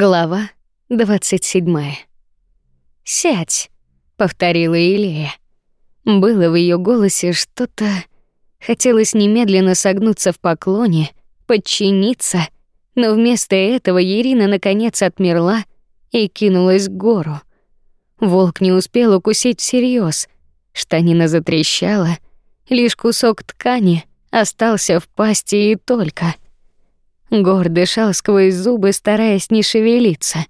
Глава 27. «Сядь», — повторила Илея. Было в ее голосе что-то... Хотелось немедленно согнуться в поклоне, подчиниться, но вместо этого Ирина наконец отмерла и кинулась к гору. Волк не успел укусить всерьез. Штанина затрещала, лишь кусок ткани остался в пасти и только — Гор дышал сквозь зубы, стараясь не шевелиться.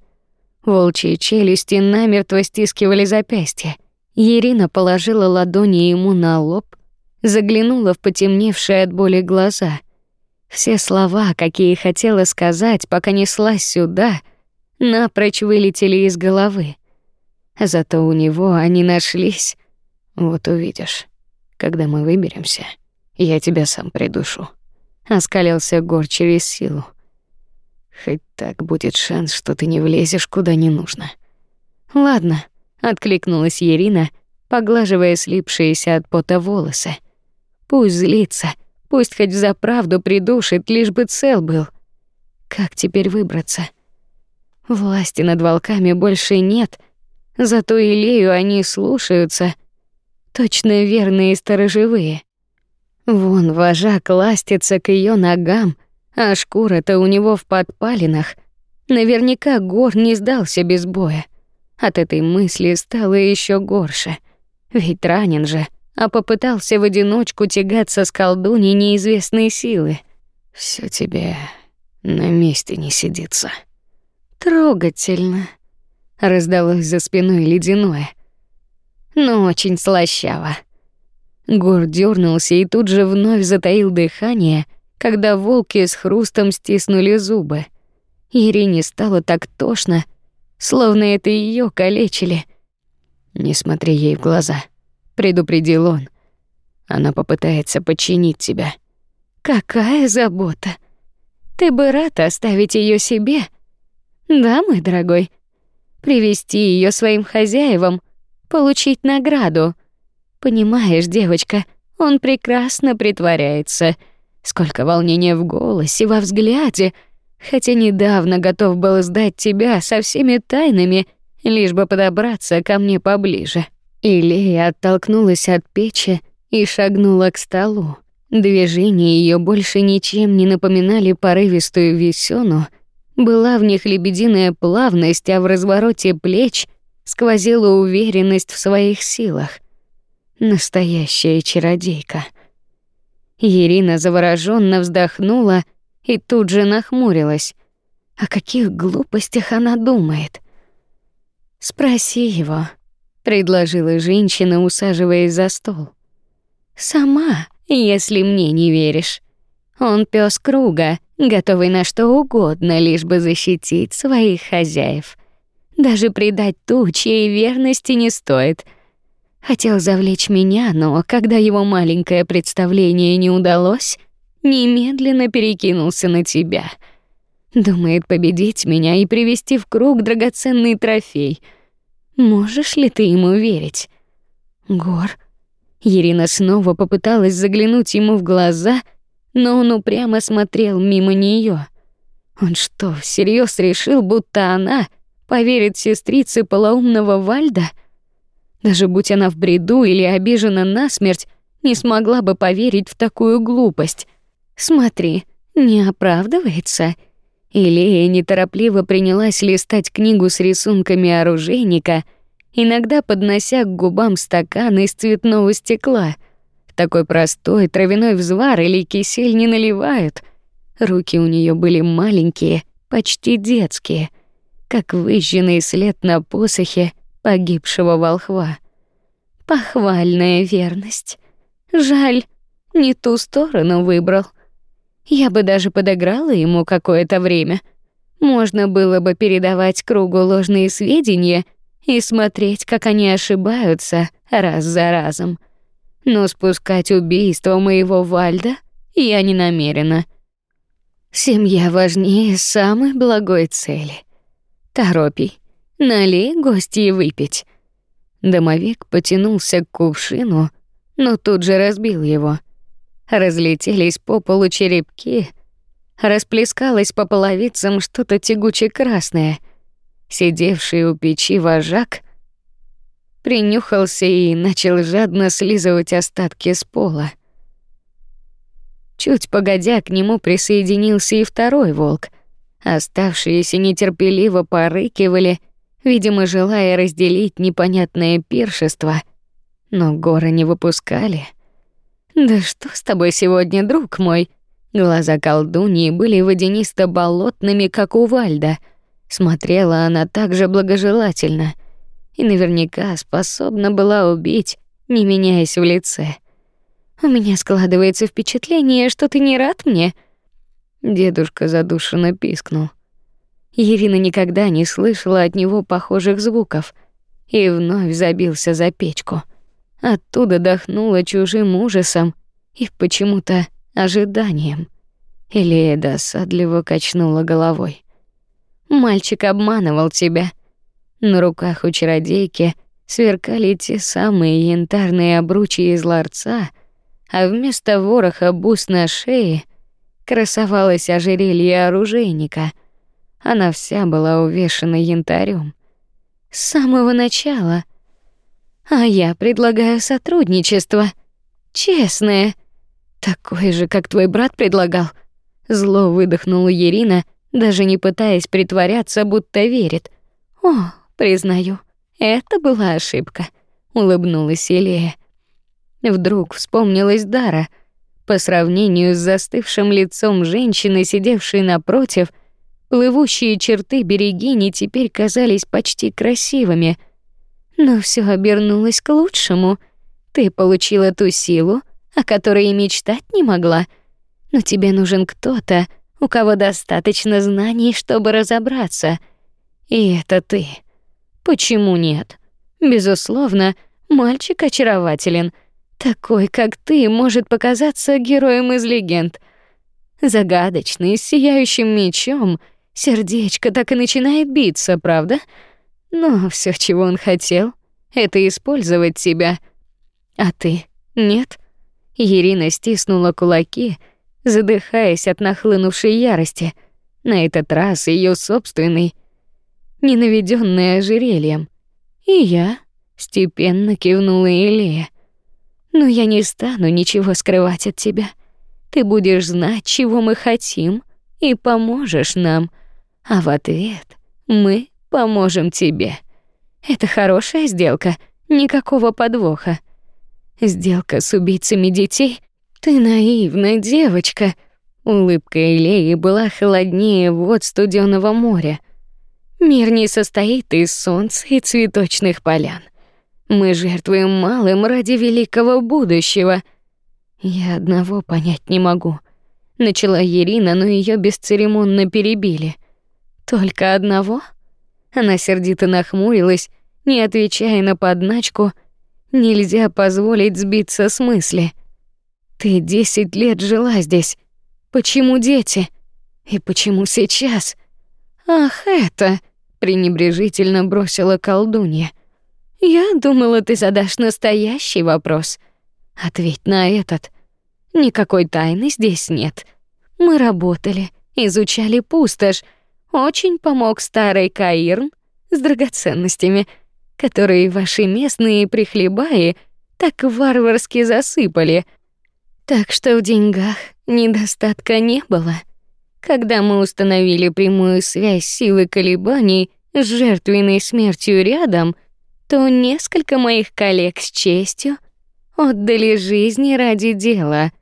Волчьи челюсти намертво стискивали запястья. Ирина положила ладони ему на лоб, заглянула в потемневшие от боли глаза. Все слова, какие хотела сказать, пока неслась сюда, напрочь вылетели из головы. Зато у него они нашлись. Вот увидишь, когда мы выберемся, я тебя сам придушу оскалился Гор через силу. Хоть так будет шанс, что ты не влезешь куда не нужно. Ладно, откликнулась Ирина, поглаживая слипшиеся от пота волосы. Пусть злится, пусть хоть за правду придушит, лишь бы цел был. Как теперь выбраться? Власти над волками больше нет, зато Илею они слушаются. Точно верные сторожевые. Вон вожак ластится к ее ногам, а шкура-то у него в подпалинах. Наверняка Гор не сдался без боя. От этой мысли стало еще горше. Ведь ранен же, а попытался в одиночку тягаться с колдуней неизвестной силы. Все тебе на месте не сидится. Трогательно. Раздалось за спиной ледяное. Но очень слащаво. Гор дернулся и тут же вновь затаил дыхание, когда волки с хрустом стиснули зубы. Ирине стало так тошно, словно это ее калечили. «Не смотри ей в глаза», — предупредил он. «Она попытается подчинить тебя». «Какая забота! Ты бы рад оставить ее себе?» «Да, мой дорогой. Привести ее своим хозяевам, получить награду». Понимаешь, девочка, он прекрасно притворяется. Сколько волнения в голосе, во взгляде, хотя недавно готов был сдать тебя со всеми тайнами, лишь бы подобраться ко мне поближе. Илея оттолкнулась от печи и шагнула к столу. Движения ее больше ничем не напоминали порывистую весёну, была в них лебединая плавность, а в развороте плеч сквозила уверенность в своих силах. Настоящая чародейка. Ирина завороженно вздохнула и тут же нахмурилась. О каких глупостях она думает? Спроси его, предложила женщина, усаживаясь за стол. Сама, если мне не веришь. Он пес круга, готовый на что угодно, лишь бы защитить своих хозяев. Даже предать ту, чьей верности не стоит — Хотел завлечь меня, но когда его маленькое представление не удалось, немедленно перекинулся на тебя. Думает победить меня и привести в круг драгоценный трофей. Можешь ли ты ему верить? Гор. Ирина снова попыталась заглянуть ему в глаза, но он упрямо смотрел мимо нее. Он что, всерьез решил, будто она поверит сестрице полоумного Вальда? — даже будь она в бреду или обижена насмерть, не смогла бы поверить в такую глупость. Смотри, не оправдывается. Илея неторопливо принялась листать книгу с рисунками оружейника, иногда поднося к губам стакан из цветного стекла. Такой простой травяной взвар или кисель не наливают. Руки у нее были маленькие, почти детские, как выжженный след на посохе погибшего волхва. Похвальная верность. Жаль, не ту сторону выбрал. Я бы даже подыграла ему какое-то время. Можно было бы передавать кругу ложные сведения и смотреть, как они ошибаются раз за разом. Но спускать убийство моего Вальда я не намерена. Семья важнее самой благой цели. Торопий. Налей гостье выпить. Домовик потянулся к кувшину, но тут же разбил его. Разлетелись по полу черепки. расплескалось по половицам что-то тягуче красное. Сидевший у печи вожак принюхался и начал жадно слизывать остатки с пола. Чуть погодя к нему присоединился и второй волк. Оставшиеся нетерпеливо порыкивали, видимо, желая разделить непонятное пиршество, но горы не выпускали. «Да что с тобой сегодня, друг мой?» Глаза колдуньи были водянисто-болотными, как у Вальда. Смотрела она так же благожелательно и наверняка способна была убить, не меняясь в лице. «У меня складывается впечатление, что ты не рад мне?» Дедушка задушенно пискнул. Ирина никогда не слышала от него похожих звуков и вновь забился за печку. Оттуда дохнуло чужим ужасом и почему-то ожиданием. Илея досадливо качнула головой. Мальчик обманывал тебя. На руках у чародейки сверкали те самые янтарные обручи из ларца, а вместо вороха бус на шее красовалось ожерелье оружейника. Она вся была увешана янтарем. С самого начала. А я предлагаю сотрудничество. Честное. Такое же, как твой брат предлагал. Зло выдохнула Ирина, даже не пытаясь притворяться, будто верит. О, признаю, это была ошибка, улыбнулась Илея. Вдруг вспомнилась Дара. По сравнению с застывшим лицом женщины, сидевшей напротив, плывущие черты берегини теперь казались почти красивыми. Но все обернулось к лучшему. Ты получила ту силу, о которой и мечтать не могла. Но тебе нужен кто-то, у кого достаточно знаний, чтобы разобраться. И это ты. Почему нет? Безусловно, мальчик очарователен. Такой, как ты, может показаться героем из легенд. Загадочный, с сияющим мечом, сердечко так и начинает биться, правда? Но все, чего он хотел, это использовать тебя. А ты нет? Ирина стиснула кулаки, задыхаясь от нахлынувшей ярости. На этот раз ее собственный, ненавидённый ожерельем. И я степенно кивнула Илея. Но я не стану ничего скрывать от тебя. Ты будешь знать, чего мы хотим, и поможешь нам. А в ответ мы поможем тебе. Это хорошая сделка, никакого подвоха. Сделка с убийцами детей? Ты наивная девочка. Улыбка Илеи была холоднее вод студённого моря. Мир не состоит из солнца и цветочных полян. Мы жертвуем малым ради великого будущего. Я одного понять не могу. Начала Ирина, но ее бесцеремонно перебили. Только одного? Она сердито нахмурилась, не отвечая на подначку. Нельзя позволить сбиться с мысли. Ты десять лет жила здесь. Почему дети? И почему сейчас? Ах, это, пренебрежительно бросила колдунья. Я думала, ты задашь настоящий вопрос. Ответь на этот. Никакой тайны здесь нет. Мы работали, изучали пустошь. Очень помог старый Каирн с драгоценностями, которые ваши местные прихлебаи так варварски засыпали. Так что в деньгах недостатка не было. Когда мы установили прямую связь силы колебаний с жертвенной смертью рядом — то несколько моих коллег с честью отдали жизни ради дела.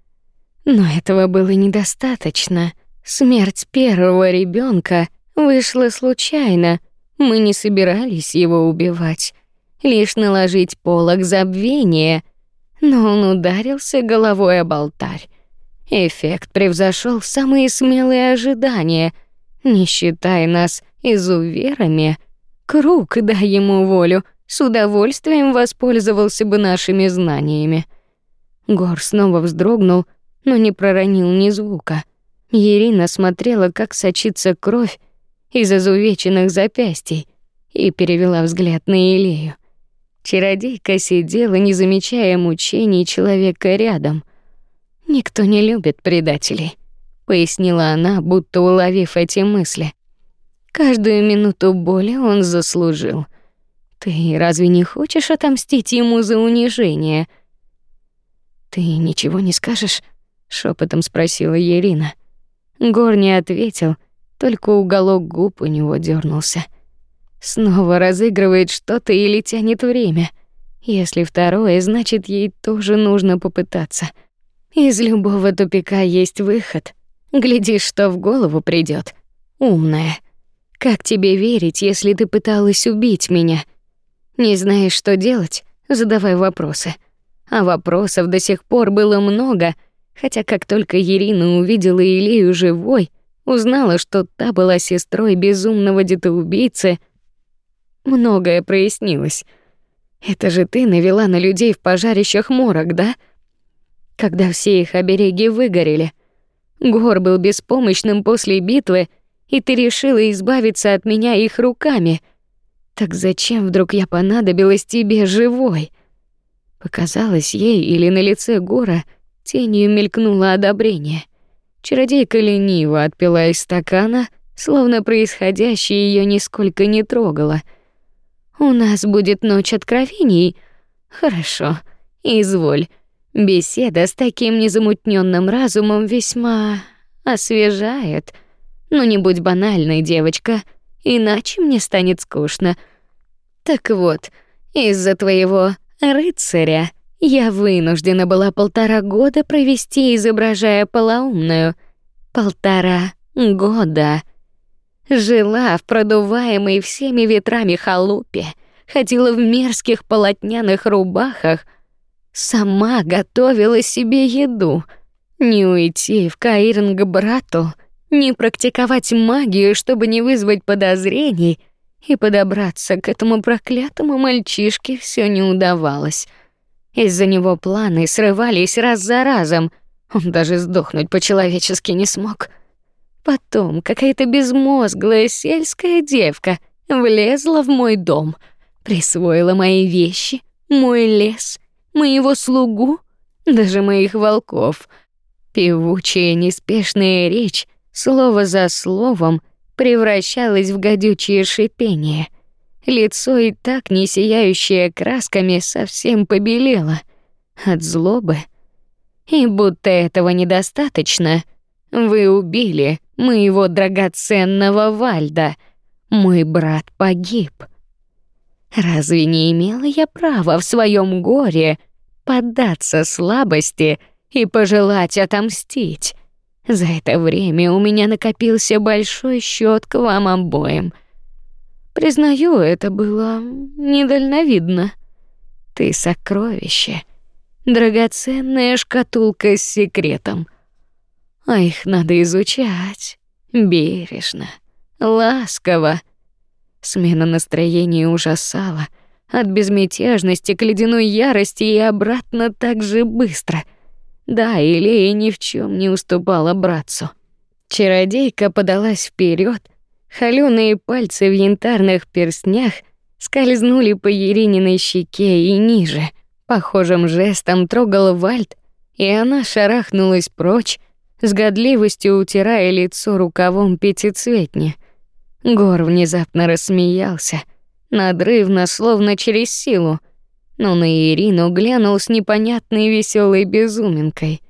Но этого было недостаточно. Смерть первого ребенка вышла случайно. Мы не собирались его убивать, лишь наложить полог забвения. Но он ударился головой об алтарь. Эффект превзошел самые смелые ожидания. Не считая нас изуверами, круг дай ему волю — с удовольствием воспользовался бы нашими знаниями. Гор снова вздрогнул, но не проронил ни звука. Ирина смотрела, как сочится кровь из изувеченных запястий, и перевела взгляд на Илею. Чародейка сидела, не замечая мучений человека рядом. Никто не любит предателей. пояснила она, будто уловив эти мысли. Каждую минуту боли он заслужил. Ты разве не хочешь отомстить ему за унижение? Ты ничего не скажешь? шепотом спросила Ирина. Гор не ответил, только уголок губ у него дернулся. Снова разыгрывает что-то или тянет время. Если второе, значит, ей тоже нужно попытаться. Из любого тупика есть выход. Глядишь, что в голову придет. Умная. Как тебе верить, если ты пыталась убить меня? Не знаешь, что делать? Задавай вопросы. А вопросов до сих пор было много, хотя как только Ирина увидела Илью живой, узнала, что та была сестрой безумного детоубийцы, многое прояснилось. Это же ты навела на людей в пожарищах морок, да? Когда все их обереги выгорели. Гор был беспомощным после битвы, и ты решила избавиться от меня их руками. Так зачем вдруг я понадобилась тебе живой? Показалось ей или на лице Гора тенью мелькнуло одобрение. Чародейка лениво отпила из стакана, словно происходящее ее нисколько не трогало. У нас будет ночь откровений. Хорошо. Изволь. Беседа с таким незамутненным разумом весьма освежает. Но не будь банальной, девочка, иначе мне станет скучно. Так вот, из-за твоего рыцаря я вынуждена была полтора года провести, изображая полоумную. Полтора года. Жила в продуваемой всеми ветрами халупе, ходила в мерзких полотняных рубахах, сама готовила себе еду. Не уйти в Каирн к брату, не практиковать магию, чтобы не вызвать подозрений, и подобраться к этому проклятому мальчишке все не удавалось. Из-за него планы срывались раз за разом. Он даже сдохнуть по-человечески не смог. Потом какая-то безмозглая сельская девка влезла в мой дом, присвоила мои вещи, мой лес, моего слугу, даже моих волков. Певучая неспешная речь, слово за словом, превращалась в гадючее шипение. Лицо и так не сияющее красками совсем побелело от злобы. И будто этого недостаточно, вы убили моего драгоценного Вальда. Мой брат погиб. Разве не имела я права в своем горе поддаться слабости и пожелать отомстить? За это время у меня накопился большой счет к вам обоим. Признаю, это было недальновидно. Ты сокровище, драгоценная шкатулка с секретом — а их надо изучать бережно, ласково. Смена настроения ужасала от безмятежности к ледяной ярости и обратно так же быстро. Да, Илея ни в чем не уступала братцу. Чародейка подалась вперед, холёные пальцы в янтарных перстнях скользнули по Ерининой щеке и ниже. Похожим жестом трогала Вальд, и она шарахнулась прочь, с годливостью утирая лицо рукавом пятицветни. Гор внезапно рассмеялся, надрывно, словно через силу, но на Ирину глянул с непонятной веселой безуминкой.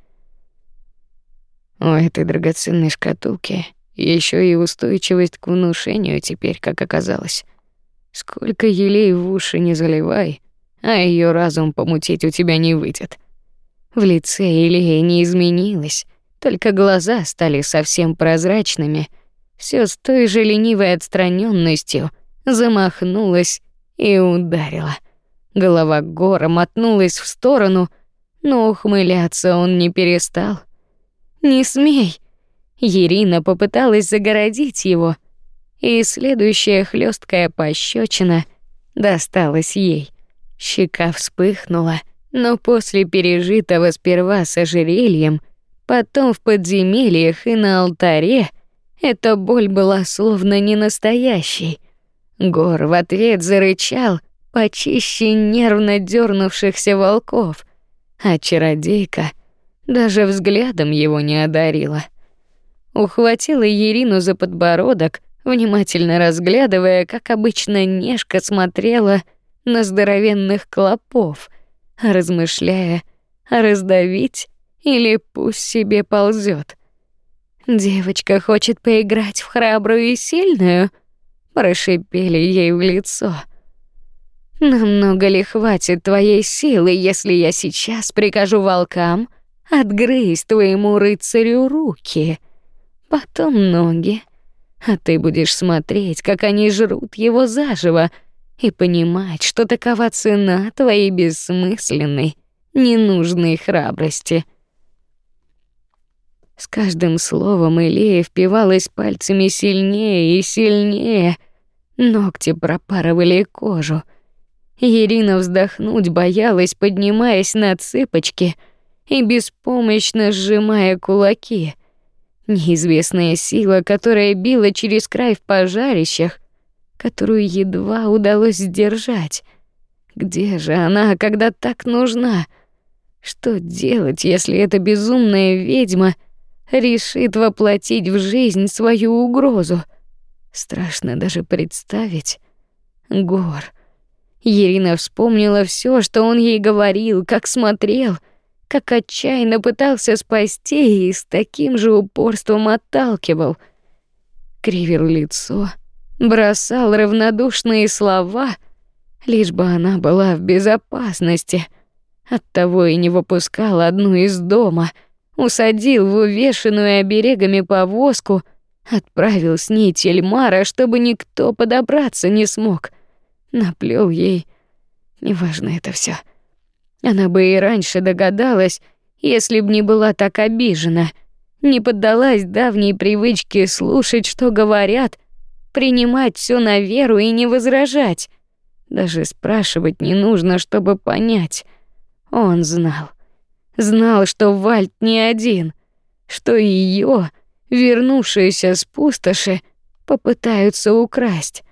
У этой драгоценной шкатулки еще и устойчивость к внушению теперь, как оказалось. Сколько елей в уши не заливай, а ее разум помутить у тебя не выйдет. В лице Ильи не изменилось, только глаза стали совсем прозрачными. Все с той же ленивой отстраненностью замахнулась и ударила. Голова гора мотнулась в сторону, но ухмыляться он не перестал. «Не смей!» Ирина попыталась загородить его, и следующая хлесткая пощечина досталась ей. Щека вспыхнула, но после пережитого сперва с ожерельем — Потом в подземельях и на алтаре эта боль была словно не настоящей. Гор в ответ зарычал, почище нервно дернувшихся волков, а чародейка даже взглядом его не одарила. Ухватила Ирину за подбородок, внимательно разглядывая, как обычно Нешка смотрела на здоровенных клопов, размышляя, раздавить или пусть себе ползет. Девочка хочет поиграть в храбрую и сильную, прошипели ей в лицо. Намного ли хватит твоей силы, если я сейчас прикажу волкам отгрызть твоему рыцарю руки, потом ноги, а ты будешь смотреть, как они жрут его заживо, и понимать, что такова цена твоей бессмысленной, ненужной храбрости. С каждым словом Илея впивалась пальцами сильнее и сильнее. Ногти пропарывали кожу. Ирина вздохнуть боялась, поднимаясь на цыпочки и беспомощно сжимая кулаки. Неизвестная сила, которая била через край в пожарищах, которую едва удалось сдержать. Где же она, когда так нужна? Что делать, если эта безумная ведьма решит воплотить в жизнь свою угрозу. Страшно даже представить. Гор. Ирина вспомнила все, что он ей говорил, как смотрел, как отчаянно пытался спасти и с таким же упорством отталкивал. Кривил лицо, бросал равнодушные слова, лишь бы она была в безопасности. Оттого и не выпускал одну из дома — усадил в увешанную оберегами повозку, отправил с ней Тельмара, чтобы никто подобраться не смог. Наплел ей. Неважно это все. Она бы и раньше догадалась, если б не была так обижена, не поддалась давней привычке слушать, что говорят, принимать все на веру и не возражать. Даже спрашивать не нужно, чтобы понять. Он знал. Знал, что Вальт не один, что ее, вернувшиеся с пустоши, попытаются украсть.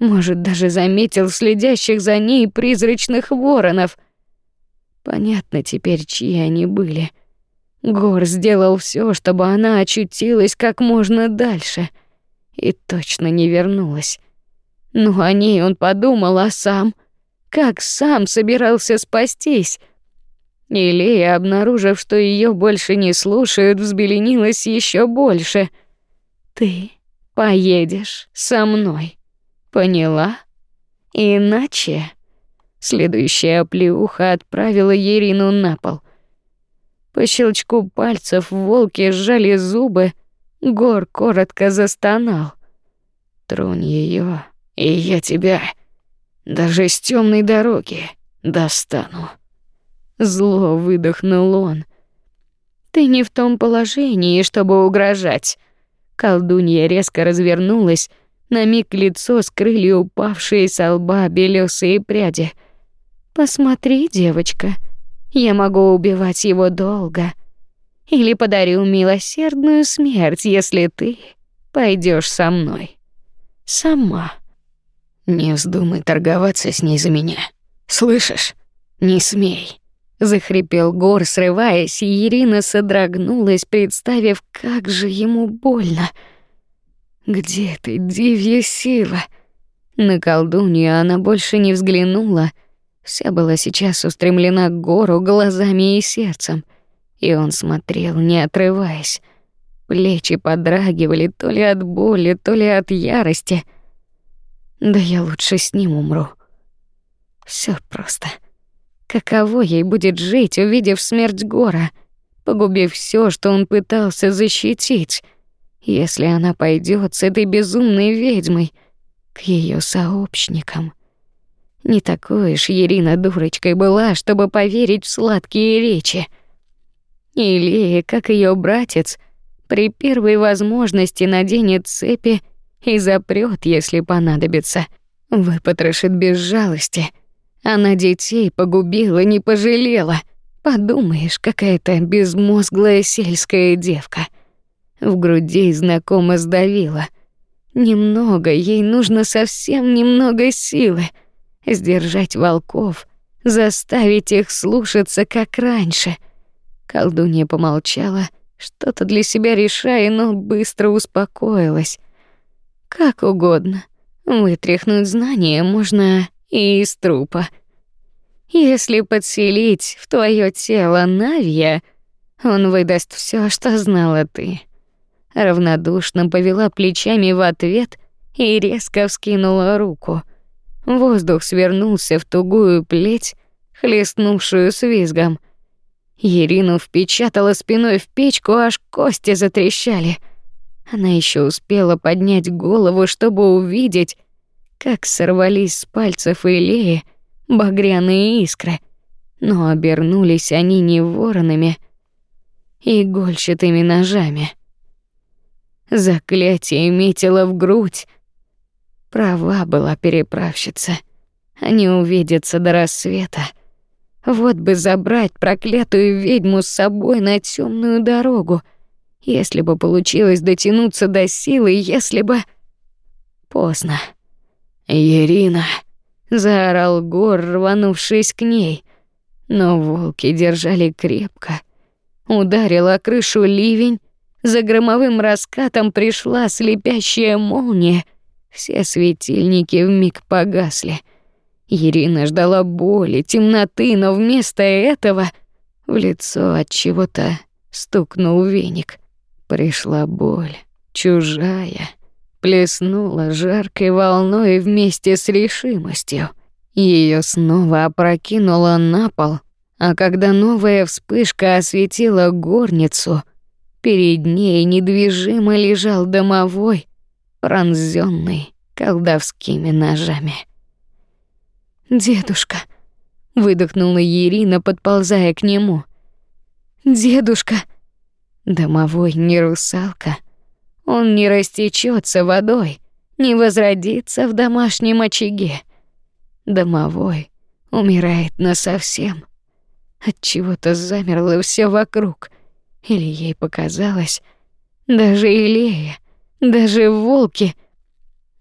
Может, даже заметил следящих за ней призрачных воронов. Понятно теперь, чьи они были. Гор сделал все, чтобы она очутилась как можно дальше и точно не вернулась. Но о ней он подумал, а сам как сам собирался спастись. И Лея, обнаружив, что ее больше не слушают, взбеленилась еще больше. Ты поедешь со мной. Поняла? Иначе следующая оплеуха отправила Ерину на пол. По щелчку пальцев волки сжали зубы, Гор коротко застонал. Тронь ее, и я тебя даже с темной дороги достану. Зло выдохнул он. Ты не в том положении, чтобы угрожать. Колдунья резко развернулась, на миг лицо скрыли упавшие с лба белесые пряди. Посмотри, девочка, я могу убивать его долго, или подарю милосердную смерть, если ты пойдешь со мной. Сама. Не вздумай торговаться с ней за меня. Слышишь? Не смей захрипел Гор, срываясь, и Ирина содрогнулась, представив, как же ему больно. Где ты, дивья сила? На колдунью она больше не взглянула. Вся была сейчас устремлена к Гору глазами и сердцем, и он смотрел, не отрываясь. Плечи подрагивали то ли от боли, то ли от ярости. Да я лучше с ним умру. Все просто. Каково ей будет жить, увидев смерть Гора, погубив все, что он пытался защитить, если она пойдет с этой безумной ведьмой к ее сообщникам? Не такой уж Ирина дурочкой была, чтобы поверить в сладкие речи. Или, как ее братец, при первой возможности наденет цепи и запрет, если понадобится, выпотрошит без жалости — она детей погубила, не пожалела. Подумаешь, какая-то безмозглая сельская девка. В груди знакомо сдавила. Немного, ей нужно совсем немного силы. Сдержать волков, заставить их слушаться, как раньше. Колдунья помолчала, что-то для себя решая, но быстро успокоилась. Как угодно. Вытряхнуть знания можно и из трупа. Если подселить в твое тело Навия, он выдаст все, что знала ты. Равнодушно повела плечами в ответ и резко вскинула руку. Воздух свернулся в тугую плеть, хлестнувшую с визгом. Ирину впечатала спиной в печку, аж кости затрещали. Она еще успела поднять голову, чтобы увидеть, как сорвались с пальцев Илеи багряные искры, но обернулись они не воронами, игольчатыми ножами. Заклятие метило в грудь. Права была переправщица. Они увидятся до рассвета. Вот бы забрать проклятую ведьму с собой на темную дорогу. Если бы получилось дотянуться до силы, если бы... Поздно. «Ирина!» — заорал Гор, рванувшись к ней. Но волки держали крепко. Ударил о крышу ливень, за громовым раскатом пришла слепящая молния. Все светильники вмиг погасли. Ирина ждала боли, темноты, но вместо этого в лицо от чего-то стукнул веник. Пришла боль, чужая, плеснула жаркой волной вместе с решимостью. Ее снова опрокинуло на пол, а когда новая вспышка осветила горницу, перед ней недвижимо лежал домовой, пронзённый колдовскими ножами. «Дедушка!» — выдохнула Ирина, подползая к нему. «Дедушка!» Домовой не русалка. Он не растечется водой, не возродится в домашнем очаге. Домовой умирает насовсем. От чего-то замерло все вокруг. Или ей показалось, даже Илея, даже волки.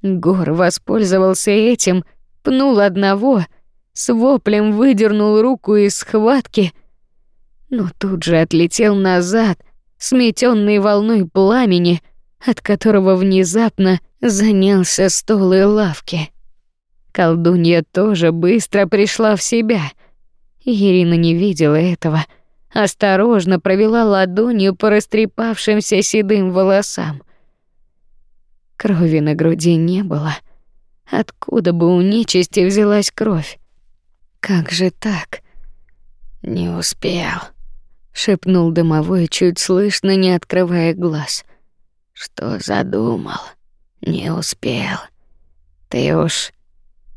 Гор воспользовался этим — пнул одного, с воплем выдернул руку из схватки, но тут же отлетел назад, сметенный волной пламени, от которого внезапно занялся стол и лавки. Колдунья тоже быстро пришла в себя. Ирина не видела этого. Осторожно провела ладонью по растрепавшимся седым волосам. Крови на груди не было — Откуда бы у нечисти взялась кровь? Как же так? Не успел, шепнул домовой чуть слышно, не открывая глаз. Что задумал? Не успел. Ты уж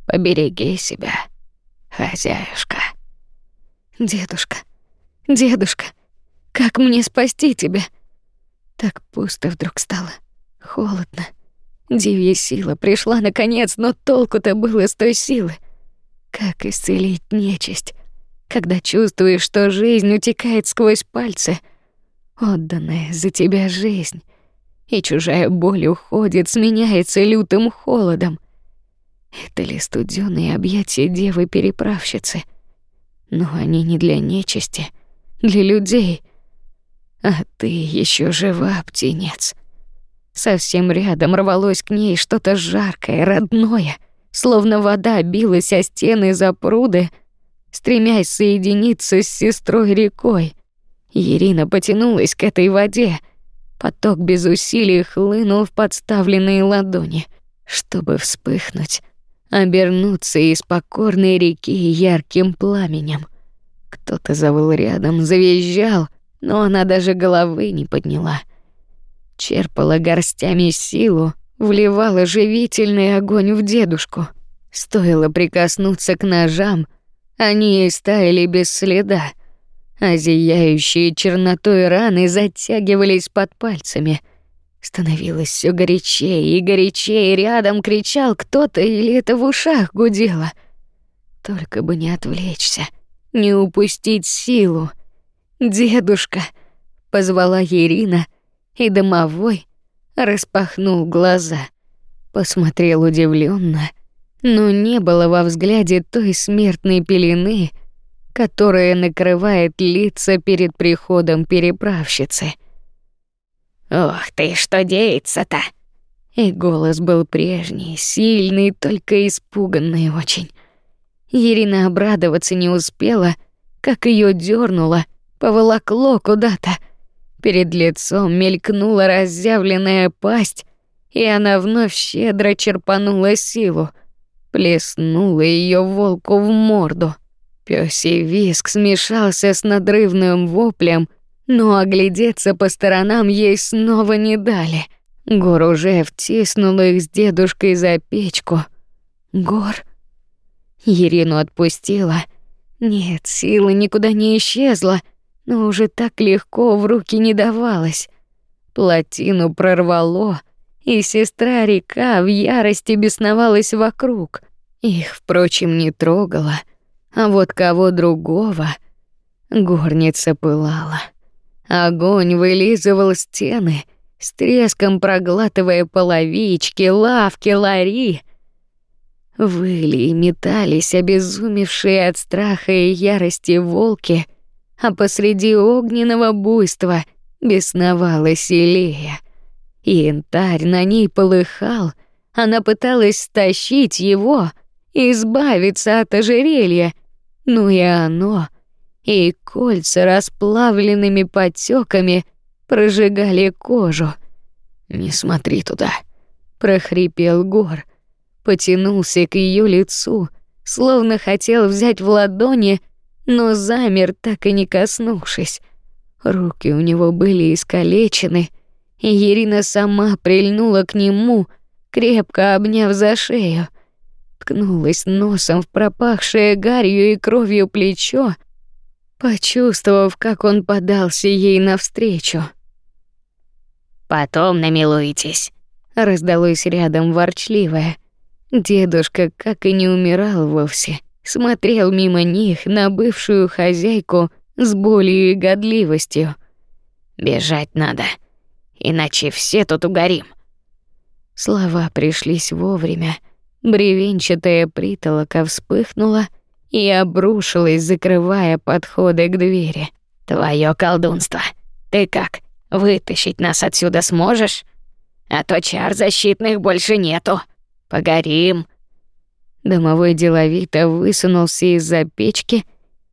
побереги себя, хозяюшка. Дедушка, дедушка, как мне спасти тебя? Так пусто вдруг стало, холодно. Дивья сила пришла наконец, но толку-то было с той силы. Как исцелить нечисть, когда чувствуешь, что жизнь утекает сквозь пальцы, отданная за тебя жизнь, и чужая боль уходит, сменяется лютым холодом. Это ли студёные объятия девы-переправщицы? Но они не для нечисти, для людей. А ты еще жива, птенец. Совсем рядом рвалось к ней что-то жаркое, родное, словно вода билась о стены за пруды, стремясь соединиться с сестрой рекой. Ирина потянулась к этой воде. Поток без усилий хлынул в подставленные ладони, чтобы вспыхнуть, обернуться из покорной реки ярким пламенем. Кто-то завыл рядом, завизжал, но она даже головы не подняла — черпала горстями силу, вливала живительный огонь в дедушку. Стоило прикоснуться к ножам, они истаяли без следа, а зияющие чернотой раны затягивались под пальцами. Становилось все горячее и горячее, рядом кричал кто-то или это в ушах гудело. Только бы не отвлечься, не упустить силу. «Дедушка!» — позвала Ирина, и домовой распахнул глаза, посмотрел удивленно, но не было во взгляде той смертной пелены, которая накрывает лица перед приходом переправщицы. «Ох ты, что деется-то?» И голос был прежний, сильный, только испуганный очень. Ирина обрадоваться не успела, как ее дернуло, поволокло куда-то. Перед лицом мелькнула разъявленная пасть, и она вновь щедро черпанула силу, плеснула ее волку в морду. Пёсий виск смешался с надрывным воплем, но оглядеться по сторонам ей снова не дали. Гор уже втиснул их с дедушкой за печку. Гор Ирину отпустила. Нет, сила никуда не исчезла, но уже так легко в руки не давалась. Плотину прорвало, и сестра река в ярости бесновалась вокруг. Их, впрочем, не трогала, а вот кого другого горница пылала. Огонь вылизывал стены, с треском проглатывая половички, лавки, лари. Выли и метались обезумевшие от страха и ярости волки, а посреди огненного буйства бесновалась Илея. Янтарь на ней полыхал, она пыталась стащить его, избавиться от ожерелья, ну и оно, и кольца расплавленными потеками прожигали кожу. «Не смотри туда», — прохрипел Гор, потянулся к ее лицу, словно хотел взять в ладони, но замер, так и не коснувшись. Руки у него были искалечены, и Ирина сама прильнула к нему, крепко обняв за шею, ткнулась носом в пропахшее гарью и кровью плечо, почувствовав, как он подался ей навстречу. «Потом намилуетесь», — раздалось рядом ворчливое. Дедушка, как и не умирал вовсе, смотрел мимо них на бывшую хозяйку с болью и годливостью. «Бежать надо, иначе все тут угорим». Слова пришлись вовремя. Бревенчатая притолока вспыхнула и обрушилась, закрывая подходы к двери. «Твое колдунство. Ты как, вытащить нас отсюда сможешь? А то чар защитных больше нету. Погорим». Домовой деловито высунулся из-за печки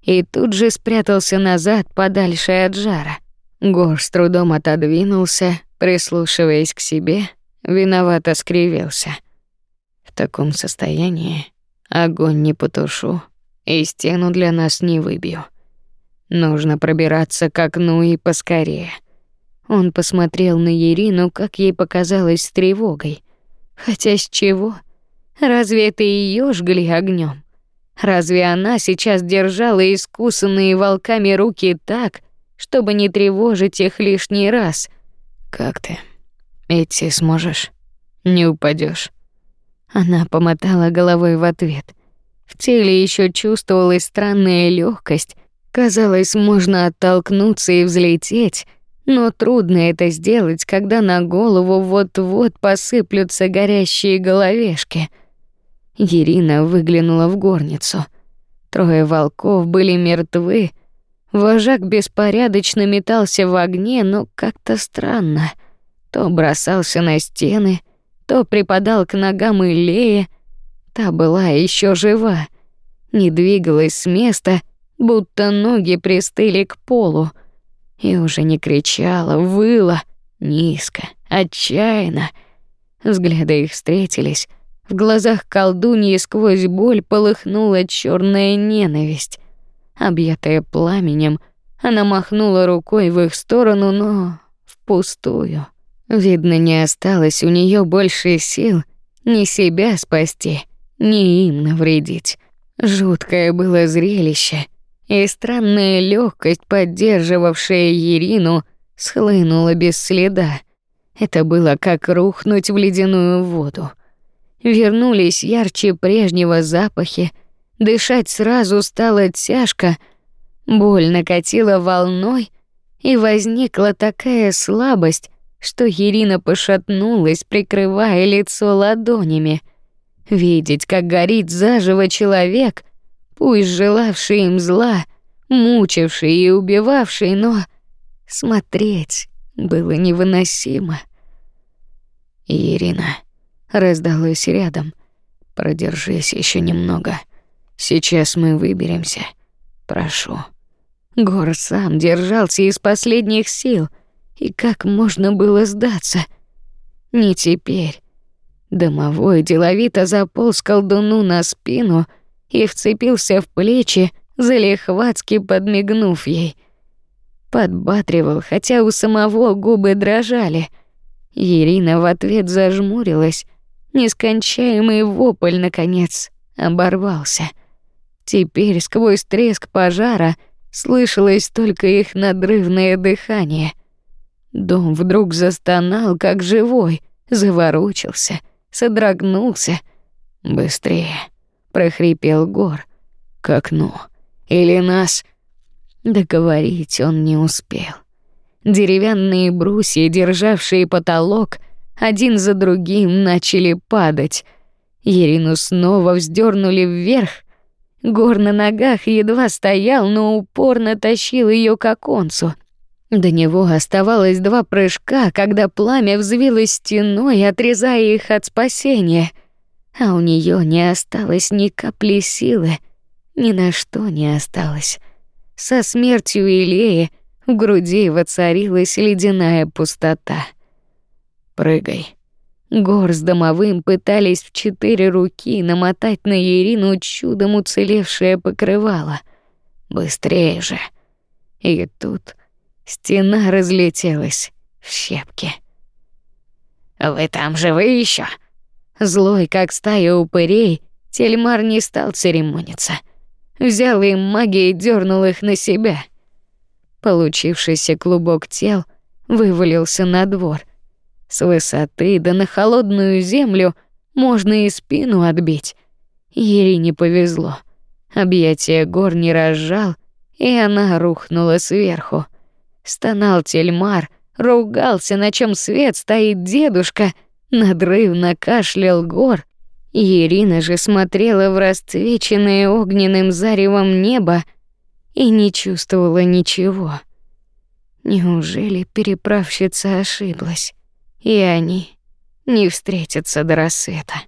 и тут же спрятался назад, подальше от жара. Гор с трудом отодвинулся, прислушиваясь к себе, виновато скривился. В таком состоянии огонь не потушу и стену для нас не выбью. Нужно пробираться к окну и поскорее. Он посмотрел на Ирину, как ей показалось, с тревогой. Хотя с чего? Разве это ее жгли огнем? Разве она сейчас держала искусанные волками руки так, чтобы не тревожить их лишний раз? Как ты? Идти сможешь? Не упадешь? Она помотала головой в ответ. В теле еще чувствовалась странная легкость. Казалось, можно оттолкнуться и взлететь, но трудно это сделать, когда на голову вот-вот посыплются горящие головешки. Ирина выглянула в горницу. Трое волков были мертвы. Вожак беспорядочно метался в огне, но как-то странно. То бросался на стены, то припадал к ногам Илея. Та была еще жива, не двигалась с места, будто ноги пристыли к полу и уже не кричала, выла, низко, отчаянно. Взгляды их встретились. В глазах колдуньи сквозь боль полыхнула черная ненависть. Объятая пламенем, она махнула рукой в их сторону, но впустую. Видно, не осталось у нее больше сил ни себя спасти, ни им навредить. Жуткое было зрелище — и странная легкость, поддерживавшая Ирину, схлынула без следа. Это было как рухнуть в ледяную воду. Вернулись ярче прежнего запахи, дышать сразу стало тяжко, боль накатила волной, и возникла такая слабость, что Ирина пошатнулась, прикрывая лицо ладонями. Видеть, как горит заживо человек, пусть желавший им зла, мучивший и убивавший, но смотреть было невыносимо. Ирина раздалось рядом. Продержись еще немного. Сейчас мы выберемся. Прошу. Гор сам держался из последних сил, и как можно было сдаться? Не теперь. Домовой деловито заполз колдуну на спину и вцепился в плечи, залихватски подмигнув ей. Подбатривал, хотя у самого губы дрожали. Ирина в ответ зажмурилась. Нескончаемый вопль, наконец, оборвался. Теперь сквозь треск пожара слышалось только их надрывное дыхание. Дом вдруг застонал, как живой, заворочился, содрогнулся. «Быстрее!» — прохрипел Гор. «К окну!» Или нас...» Договорить он не успел. Деревянные брусья, державшие потолок, один за другим начали падать. Ирину снова вздернули вверх. Гор на ногах едва стоял, но упорно тащил ее к оконцу. До него оставалось два прыжка, когда пламя взвилось стеной, отрезая их от спасения. А у нее не осталось ни капли силы — ни на что не осталось. Со смертью Илеи в груди воцарилась ледяная пустота. «Прыгай». Гор с домовым пытались в четыре руки намотать на Ирину чудом уцелевшее покрывало. «Быстрее же!» И тут стена разлетелась в щепки. «Вы там живы еще? Злой, как стая упырей, Тельмар не стал церемониться — взял им магией и дернул их на себя. Получившийся клубок тел вывалился на двор. С высоты да на холодную землю можно и спину отбить. Ей не повезло. Объятие гор не разжал, и она рухнула сверху. Стонал тельмар, ругался, на чем свет стоит дедушка, надрывно кашлял гор, Ирина же смотрела в расцвеченное огненным заревом небо и не чувствовала ничего. Неужели переправщица ошиблась, и они не встретятся до рассвета?